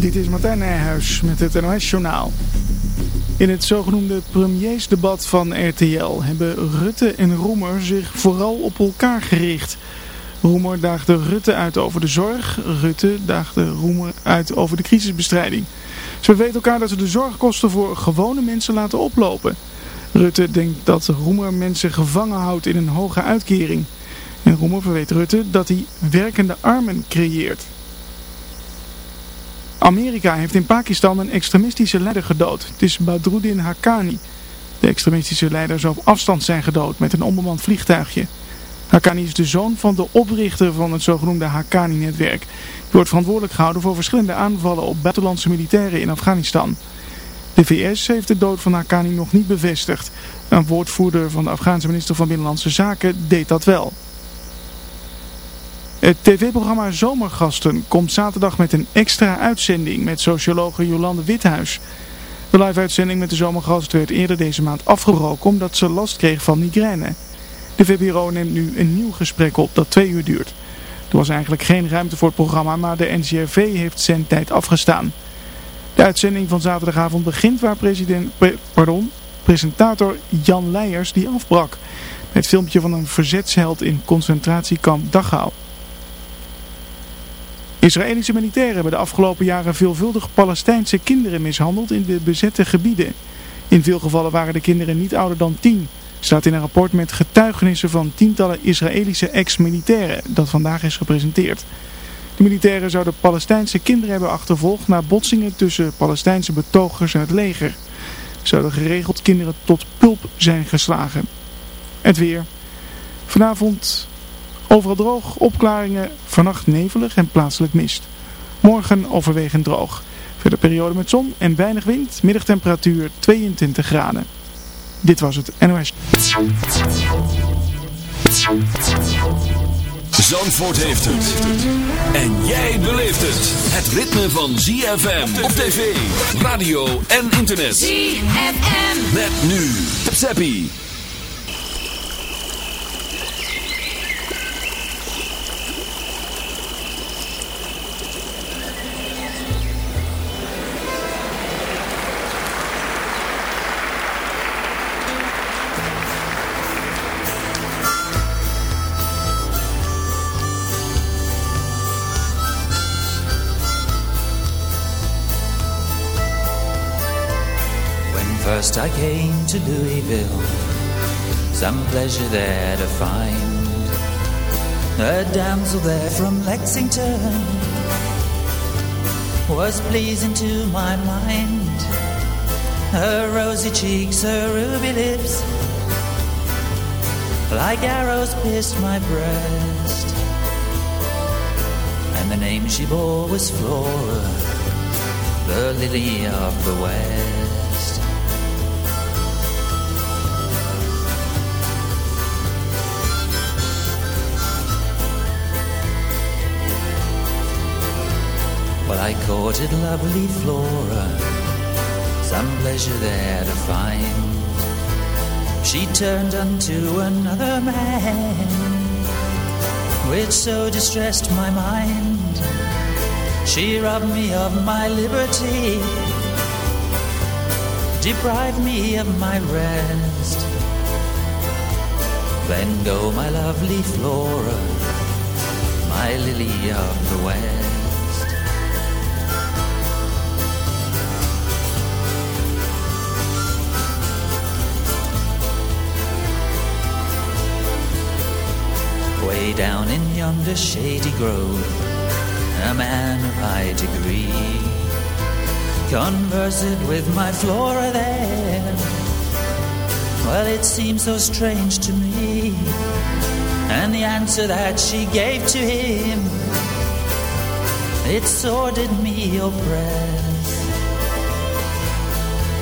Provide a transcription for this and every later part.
Dit is Martijn Nijhuis met het NOS-journaal. In het zogenoemde premiersdebat van RTL hebben Rutte en Roemer zich vooral op elkaar gericht. Roemer daagde Rutte uit over de zorg, Rutte daagde Roemer uit over de crisisbestrijding. Ze weten elkaar dat ze de zorgkosten voor gewone mensen laten oplopen. Rutte denkt dat Roemer mensen gevangen houdt in een hoge uitkering. En Roemer verweet Rutte dat hij werkende armen creëert. Amerika heeft in Pakistan een extremistische leider gedood. Het is Badruddin Haqqani. De extremistische leider zou op afstand zijn gedood met een onbemand vliegtuigje. Haqqani is de zoon van de oprichter van het zogenoemde Haqqani-netwerk. Hij wordt verantwoordelijk gehouden voor verschillende aanvallen op buitenlandse militairen in Afghanistan. De VS heeft de dood van Haqqani nog niet bevestigd. Een woordvoerder van de Afghaanse minister van Binnenlandse Zaken deed dat wel. Het tv-programma Zomergasten komt zaterdag met een extra uitzending met sociologe Jolande Withuis. De live-uitzending met de zomergast werd eerder deze maand afgebroken omdat ze last kreeg van migraine. De VPRO neemt nu een nieuw gesprek op dat twee uur duurt. Er was eigenlijk geen ruimte voor het programma, maar de NCRV heeft zijn tijd afgestaan. De uitzending van zaterdagavond begint waar president, pardon, presentator Jan Leijers die afbrak. Het filmpje van een verzetsheld in concentratiekamp Dachau. Israëlische militairen hebben de afgelopen jaren veelvuldig Palestijnse kinderen mishandeld in de bezette gebieden. In veel gevallen waren de kinderen niet ouder dan tien. Staat in een rapport met getuigenissen van tientallen Israëlische ex-militairen dat vandaag is gepresenteerd. De militairen zouden Palestijnse kinderen hebben achtervolgd na botsingen tussen Palestijnse betogers en het leger. Zouden geregeld kinderen tot pulp zijn geslagen. Het weer. Vanavond Overal droog, opklaringen, vannacht nevelig en plaatselijk mist. Morgen overwegend droog. Verder periode met zon en weinig wind, middagtemperatuur 22 graden. Dit was het NOS. Zandvoort heeft het. En jij beleeft het. Het ritme van ZFM op tv, radio en internet. ZFM. Met nu. Seppi. I came to Louisville, some pleasure there to find. A damsel there from Lexington was pleasing to my mind. Her rosy cheeks, her ruby lips, like arrows pierced my breast. And the name she bore was Flora, the lily of the West. I courted lovely Flora, some pleasure there to find. She turned unto another man, which so distressed my mind. She robbed me of my liberty, deprived me of my rest. Then go, my lovely Flora, my lily of the West. Down in yonder shady grove, a man of high degree conversed with my Flora there. Well, it seemed so strange to me, and the answer that she gave to him, it sordid me oppressed.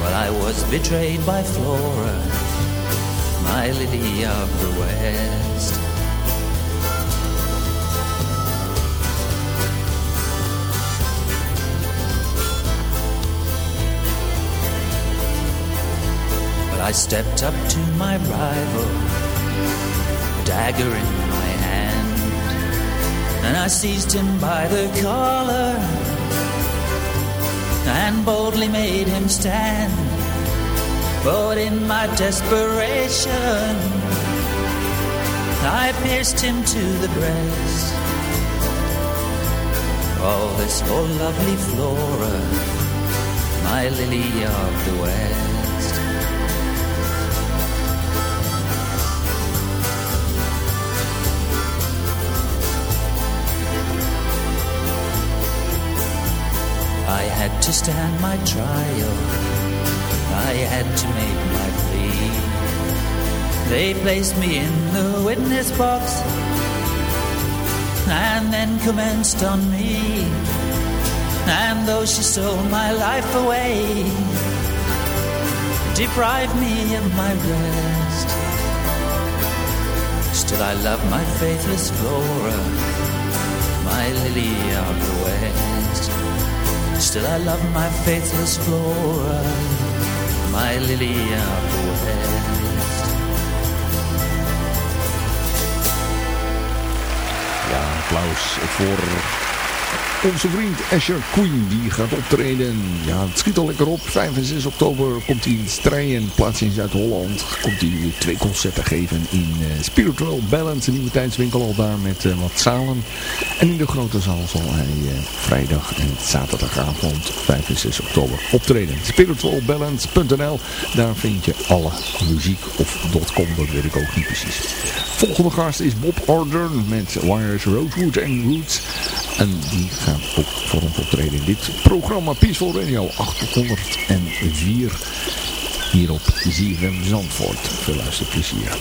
Well, I was betrayed by Flora, my lily of the West. I stepped up to my rival, dagger in my hand, and I seized him by the collar. and boldly made him stand. But in my desperation, I pierced him to the breast. All this for lovely Flora, my lily of the West. I had to stand my trial. I had to make my plea. They placed me in the witness box and then commenced on me. And though she stole my life away, deprived me of my rest, still I love my faithless Flora, my lily of the west. Still I love my faithless Flora, my lily of the west. Ja, applaus voor onze vriend Asher Queen. Die gaat optreden. Ja, het schiet al lekker op. 5 en 6 oktober komt hij in Strijen, plaats in Zuid-Holland. Komt hij twee concerten geven in uh, Spiritual Balance, een nieuwe tijdswinkel al daar met uh, wat zalen. En in de grote zaal zal hij uh, vrijdag en zaterdagavond 5 en 6 oktober optreden. Spiritualbalance.nl, daar vind je alle muziek of .com, dat weet ik ook niet precies. Volgende gast is Bob Order met Wires Roadwood en Roots. En die gaat ook voor ons optreden in dit programma Peaceful Radio 804 hier op ZFM Zandvoort. Veel luisterplezier.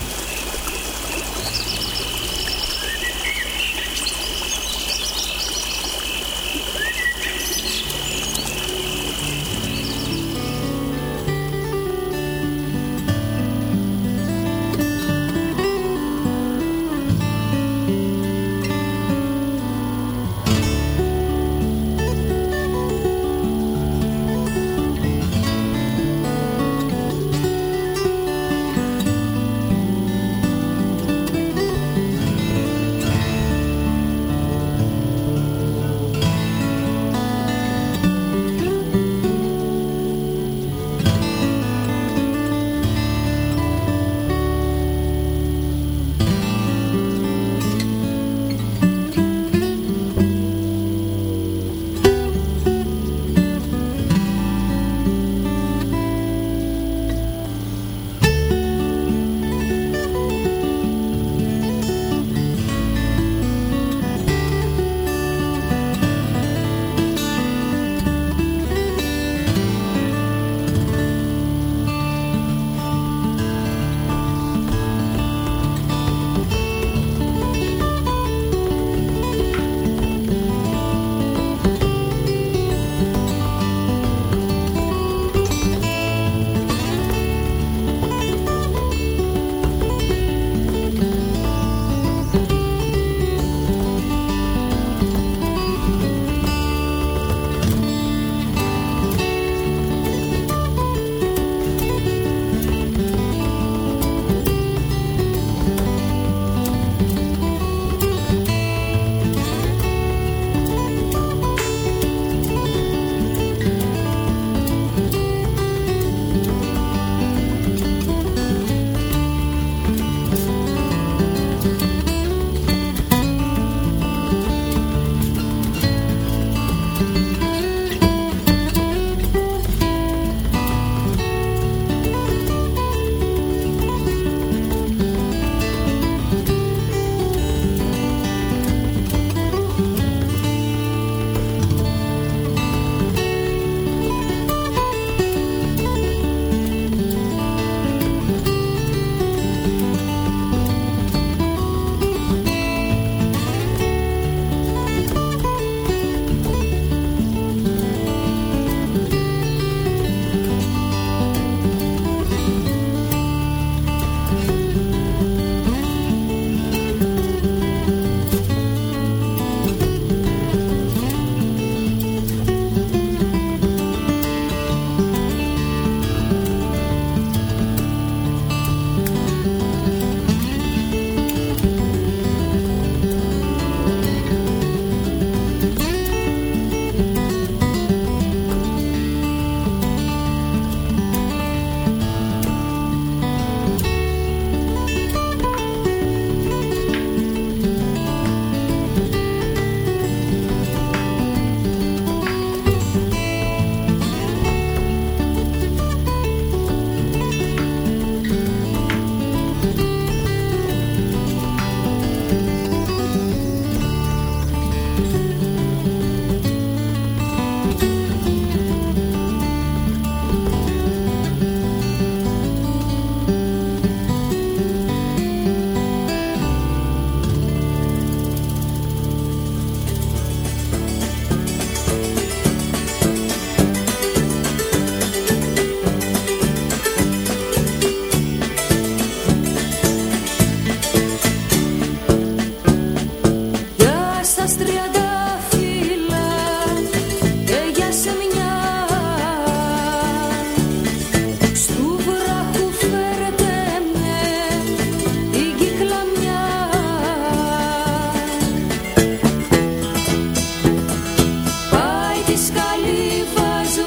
σκαλή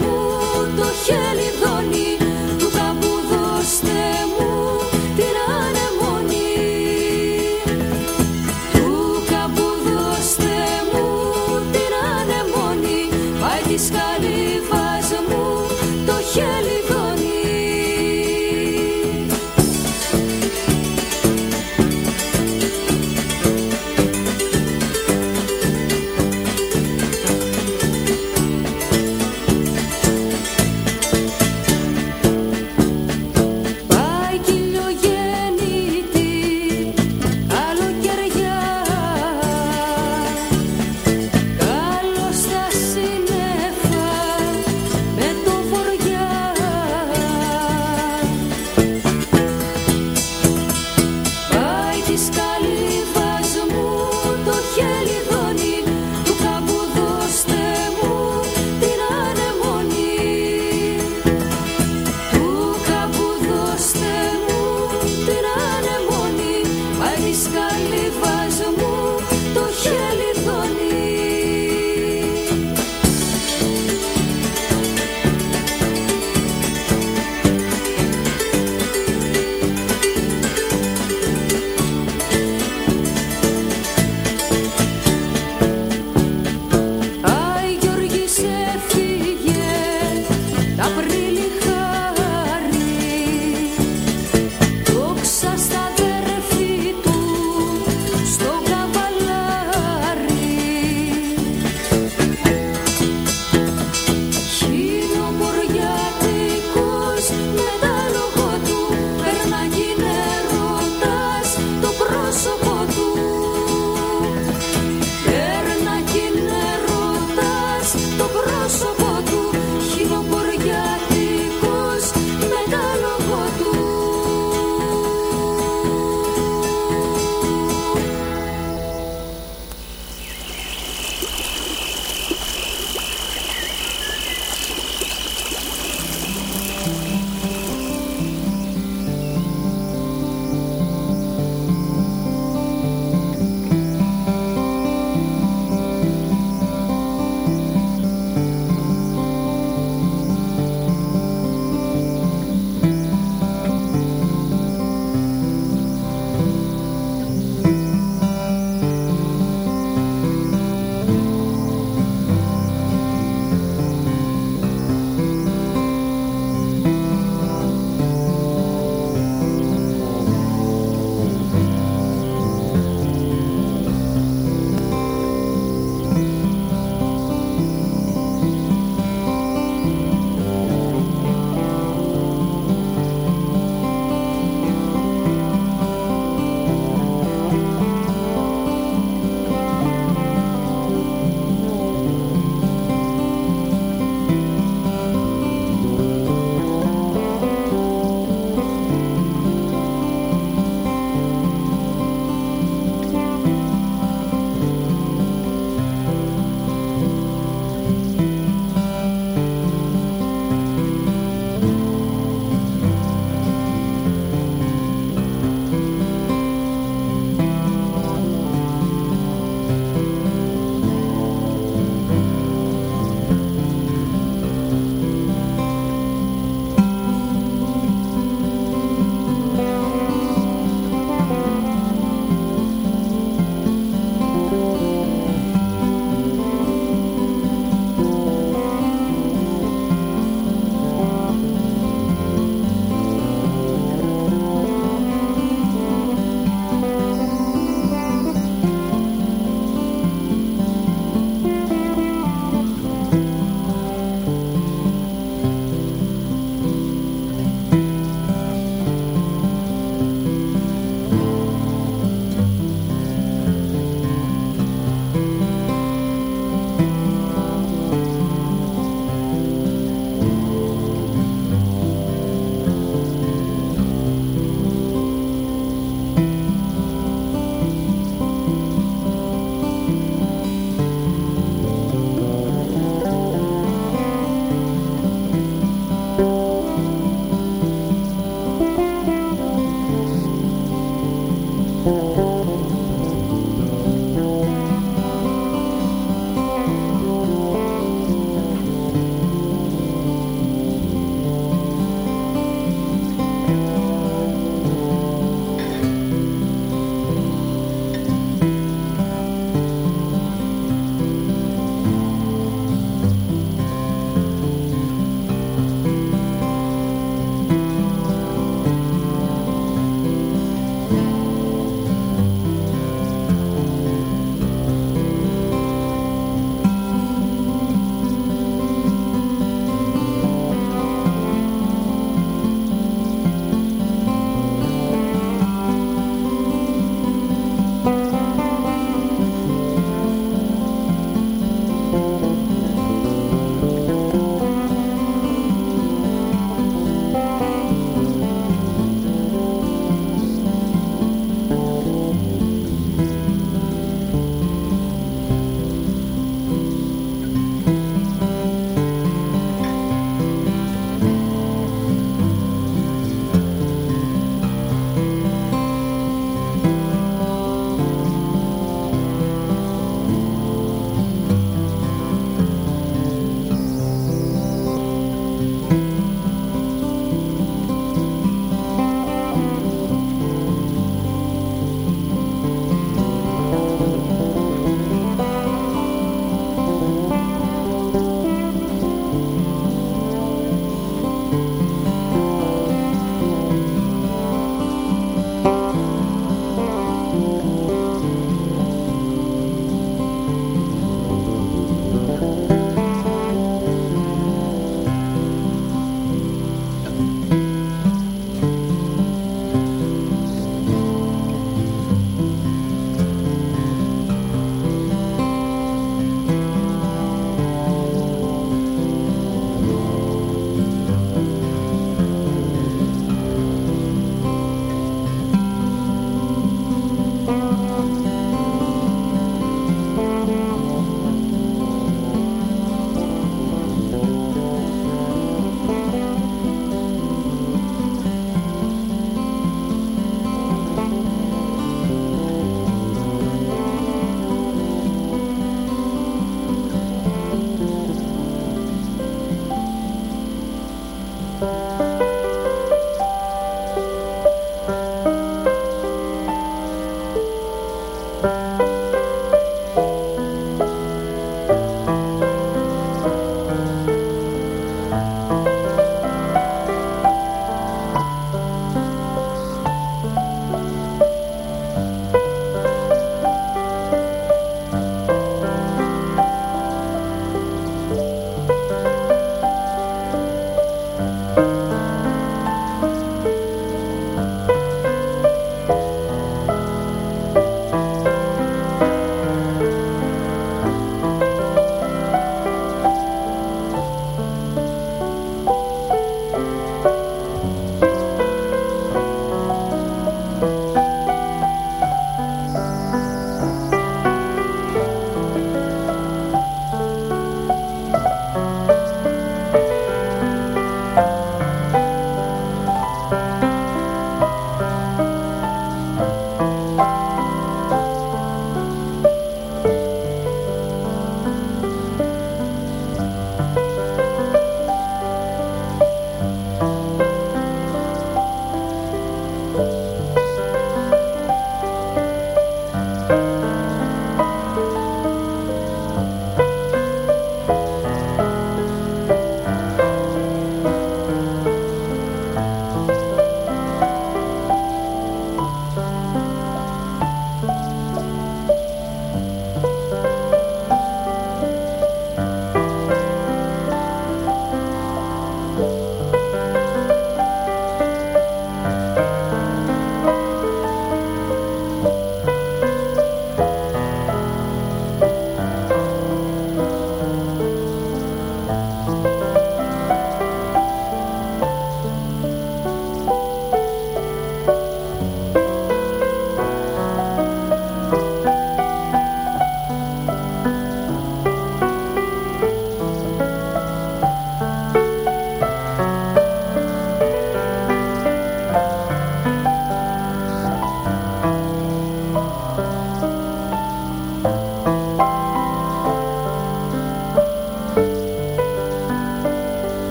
μου το χέρι.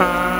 Uh...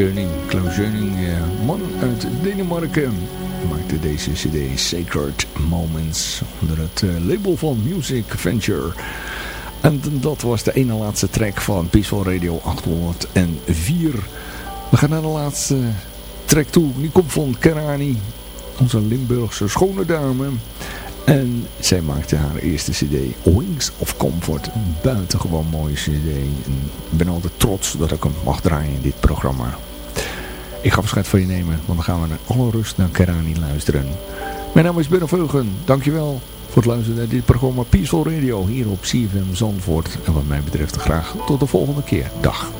Schöning. Klaus Schöning, eh, man uit Denemarken, maakte deze cd Sacred Moments onder het eh, label van Music Venture. En dat was de ene laatste track van Peaceful Radio 804. We gaan naar de laatste track toe. Die komt van Kerani, onze Limburgse schone dame. En zij maakte haar eerste cd, Wings of Comfort. Een buitengewoon mooie cd. Ik ben altijd trots dat ik hem mag draaien in dit programma. Ik ga afscheid van je nemen, want dan gaan we naar alle rust naar Kerani luisteren. Mijn naam is Ben Veugen. Dankjewel voor het luisteren naar dit programma Peaceful Radio hier op CFM Zandvoort. En wat mij betreft graag tot de volgende keer. Dag.